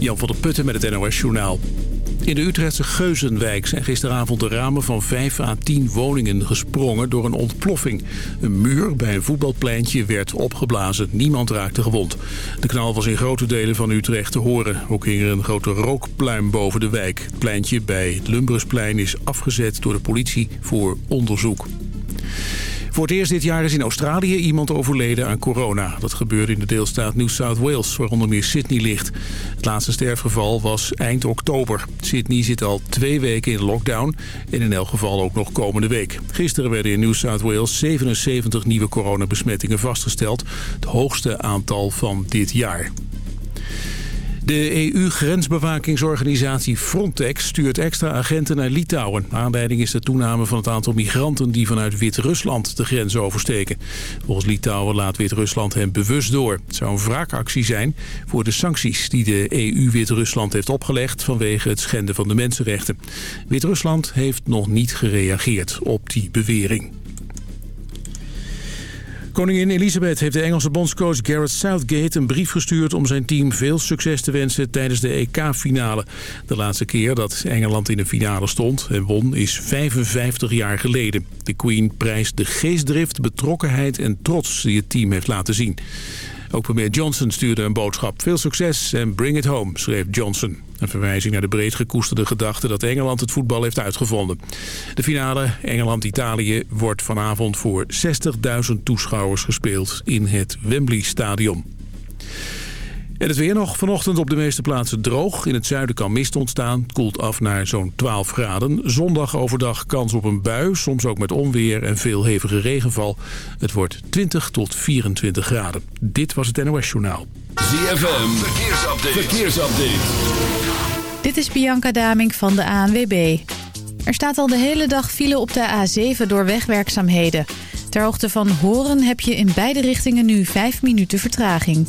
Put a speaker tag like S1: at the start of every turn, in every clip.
S1: Jan van der Putten met het NOS Journaal. In de Utrechtse Geuzenwijk zijn gisteravond de ramen van 5 à 10 woningen gesprongen door een ontploffing. Een muur bij een voetbalpleintje werd opgeblazen. Niemand raakte gewond. De knal was in grote delen van Utrecht te horen. Ook hing er een grote rookpluim boven de wijk. Het pleintje bij het Lumbrusplein is afgezet door de politie voor onderzoek. Voor het eerst dit jaar is in Australië iemand overleden aan corona. Dat gebeurde in de deelstaat New South Wales, waar onder meer Sydney ligt. Het laatste sterfgeval was eind oktober. Sydney zit al twee weken in lockdown en in elk geval ook nog komende week. Gisteren werden in New South Wales 77 nieuwe coronabesmettingen vastgesteld. Het hoogste aantal van dit jaar. De EU-grensbewakingsorganisatie Frontex stuurt extra agenten naar Litouwen. Aanleiding is de toename van het aantal migranten die vanuit Wit-Rusland de grens oversteken. Volgens Litouwen laat Wit-Rusland hen bewust door. Het zou een wraakactie zijn voor de sancties die de EU Wit-Rusland heeft opgelegd vanwege het schenden van de mensenrechten. Wit-Rusland heeft nog niet gereageerd op die bewering. Koningin Elisabeth heeft de Engelse bondscoach Gareth Southgate een brief gestuurd om zijn team veel succes te wensen tijdens de EK-finale. De laatste keer dat Engeland in de finale stond en won is 55 jaar geleden. De Queen prijst de geestdrift, betrokkenheid en trots die het team heeft laten zien. Ook premier Johnson stuurde een boodschap. Veel succes en bring it home, schreef Johnson. Een verwijzing naar de breed gekoesterde gedachte dat Engeland het voetbal heeft uitgevonden. De finale Engeland-Italië wordt vanavond voor 60.000 toeschouwers gespeeld in het Wembley Stadion. En het weer nog vanochtend op de meeste plaatsen droog. In het zuiden kan mist ontstaan. Het koelt af naar zo'n 12 graden. Zondag overdag kans op een bui. Soms ook met onweer en veel hevige regenval. Het wordt 20 tot 24 graden. Dit was het NOS Journaal.
S2: ZFM. Verkeersupdate. Verkeersupdate.
S3: Dit is Bianca Daming van de ANWB. Er staat al de hele dag file op de A7 door wegwerkzaamheden. Ter hoogte van Horen heb je in beide richtingen nu 5 minuten vertraging.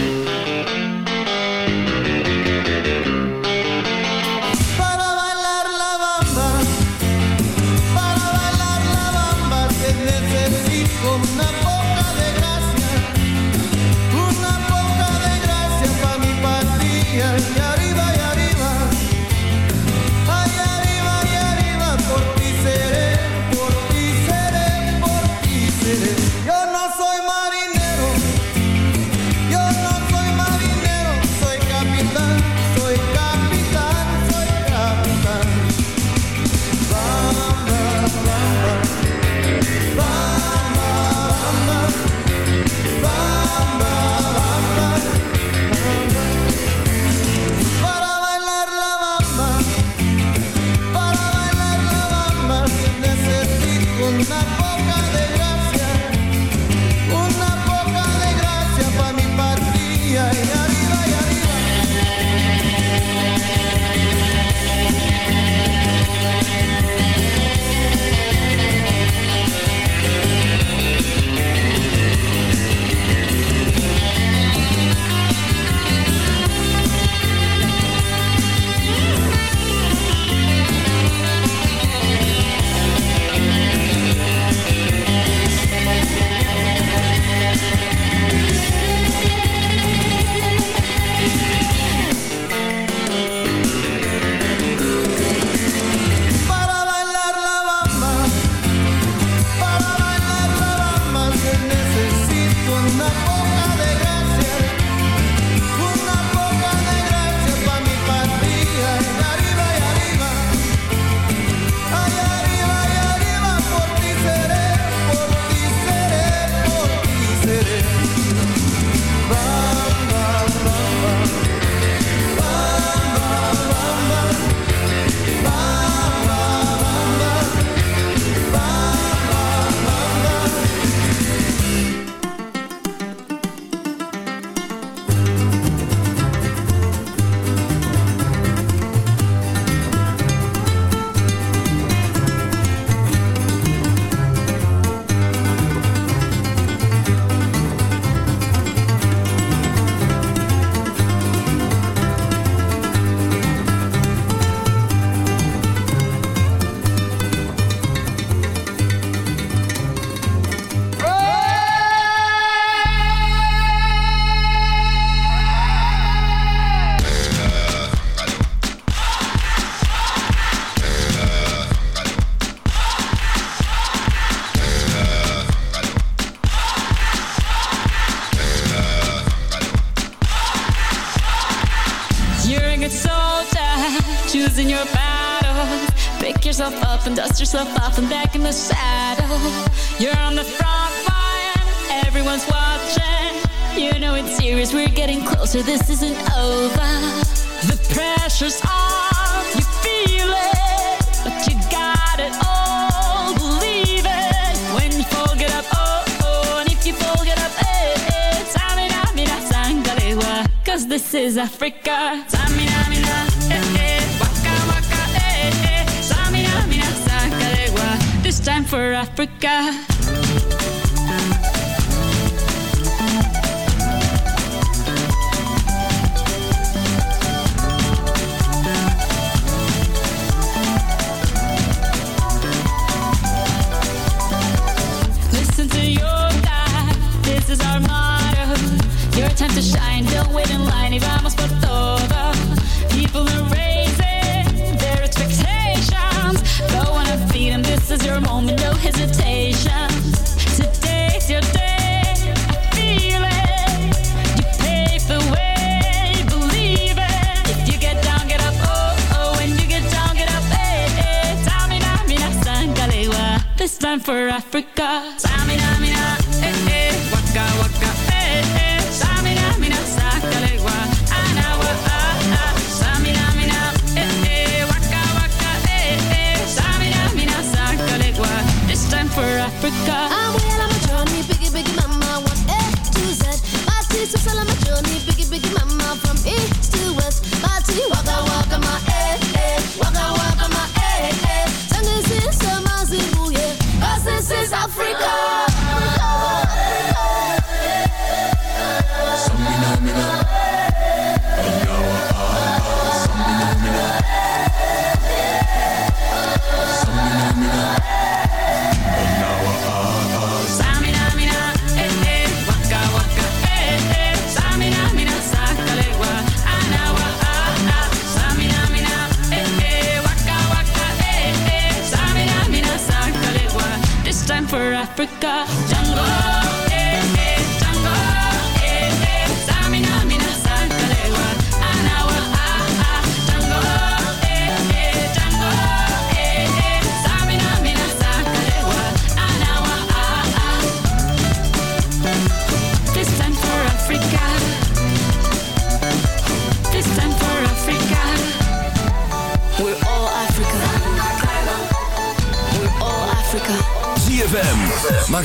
S4: time for Africa. for Africa. Africa.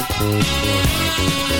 S5: Música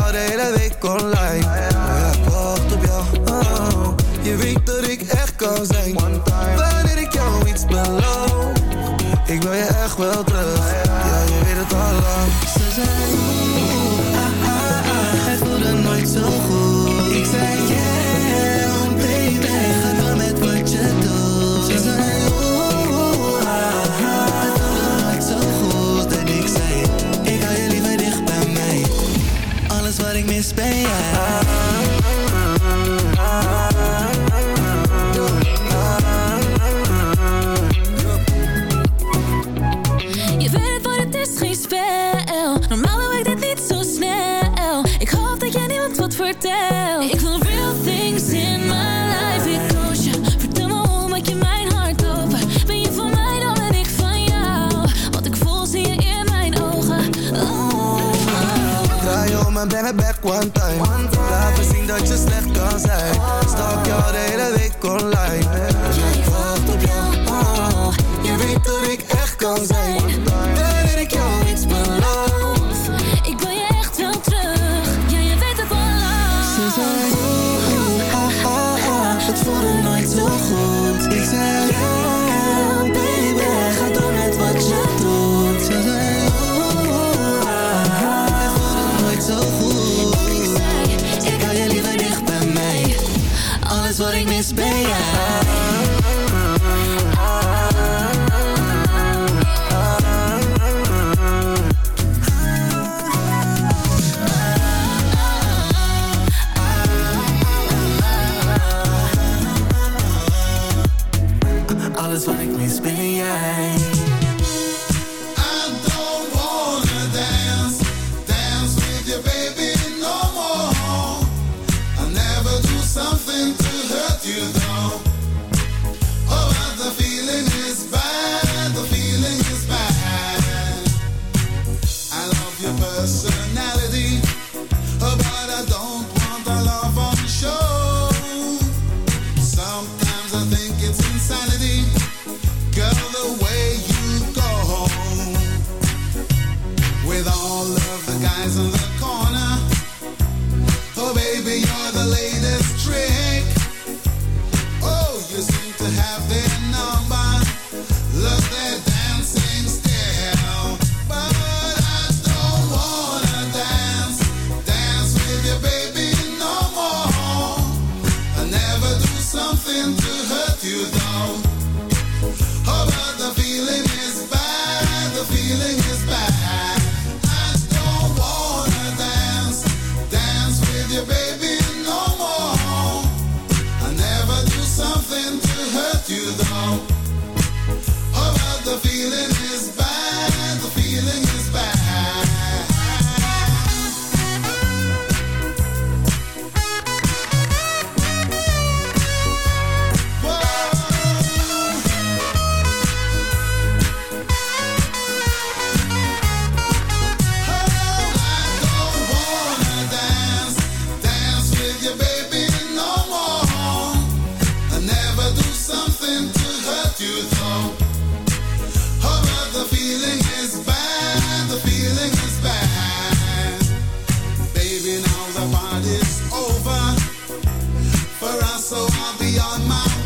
S5: jou de hele week online. Ja, ik wacht op jou. Oh, Je weet dat ik echt kan zijn. one time. Laat me zien dat je slecht kan zijn. Stak jou de hele week online. alles will make me ben
S6: it's over. For us, so I'll be on
S7: my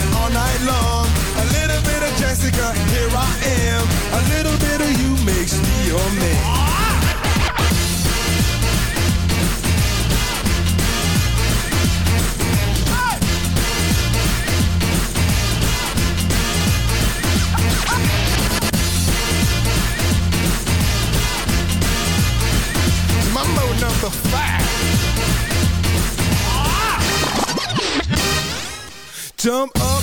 S8: night long. A little bit of Jessica, here I am. A little bit of you makes me your man. Number five. Jump up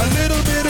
S8: A little bit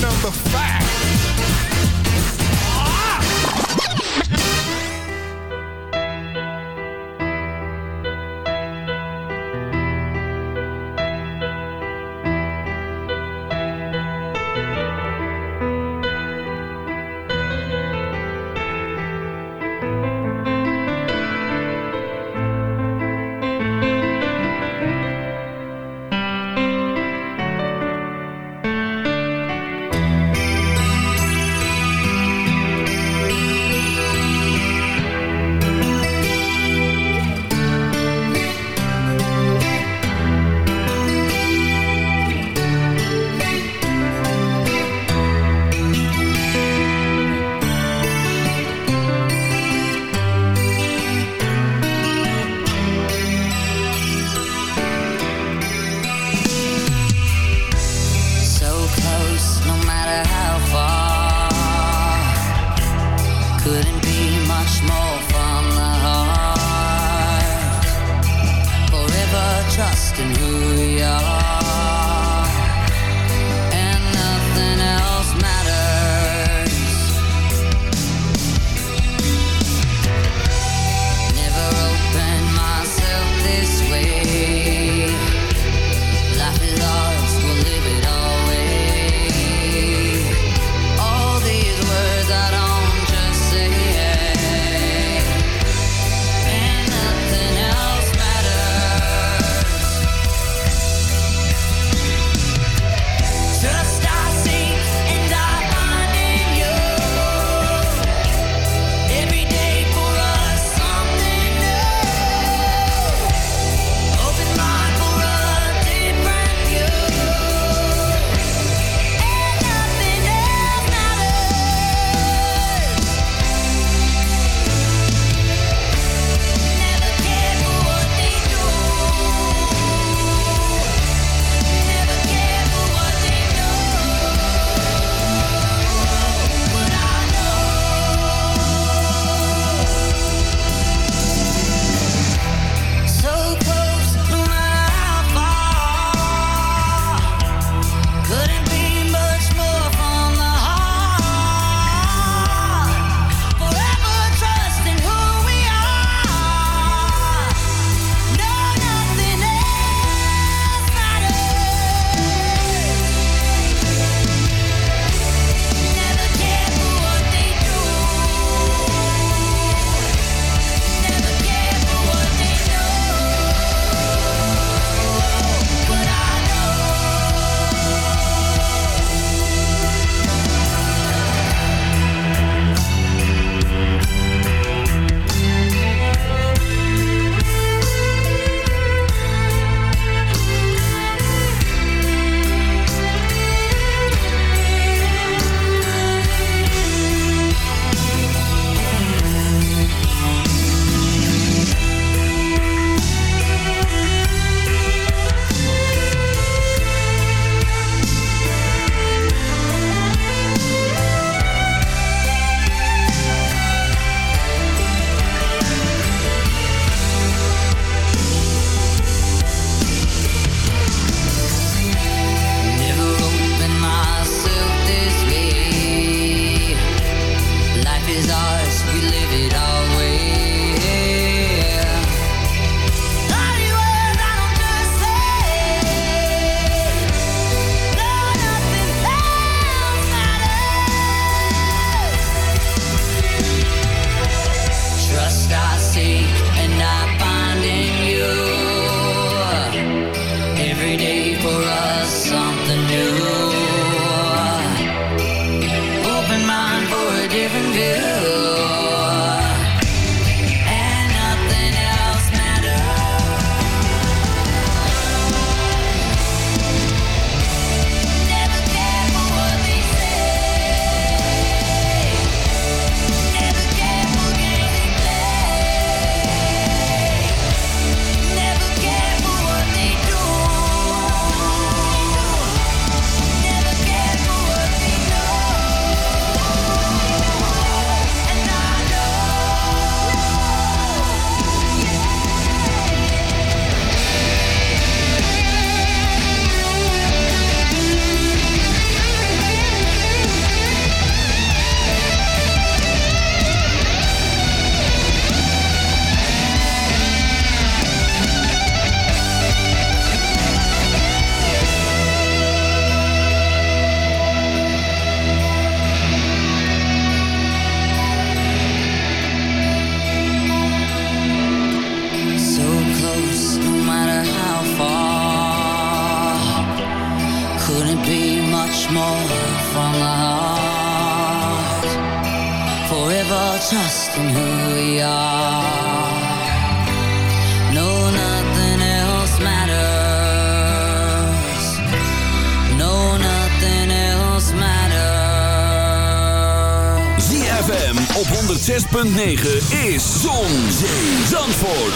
S9: Number five.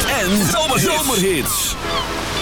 S7: En Zomerhits.
S10: Carolina,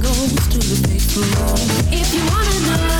S11: bangles to the faithful. If you wanna know,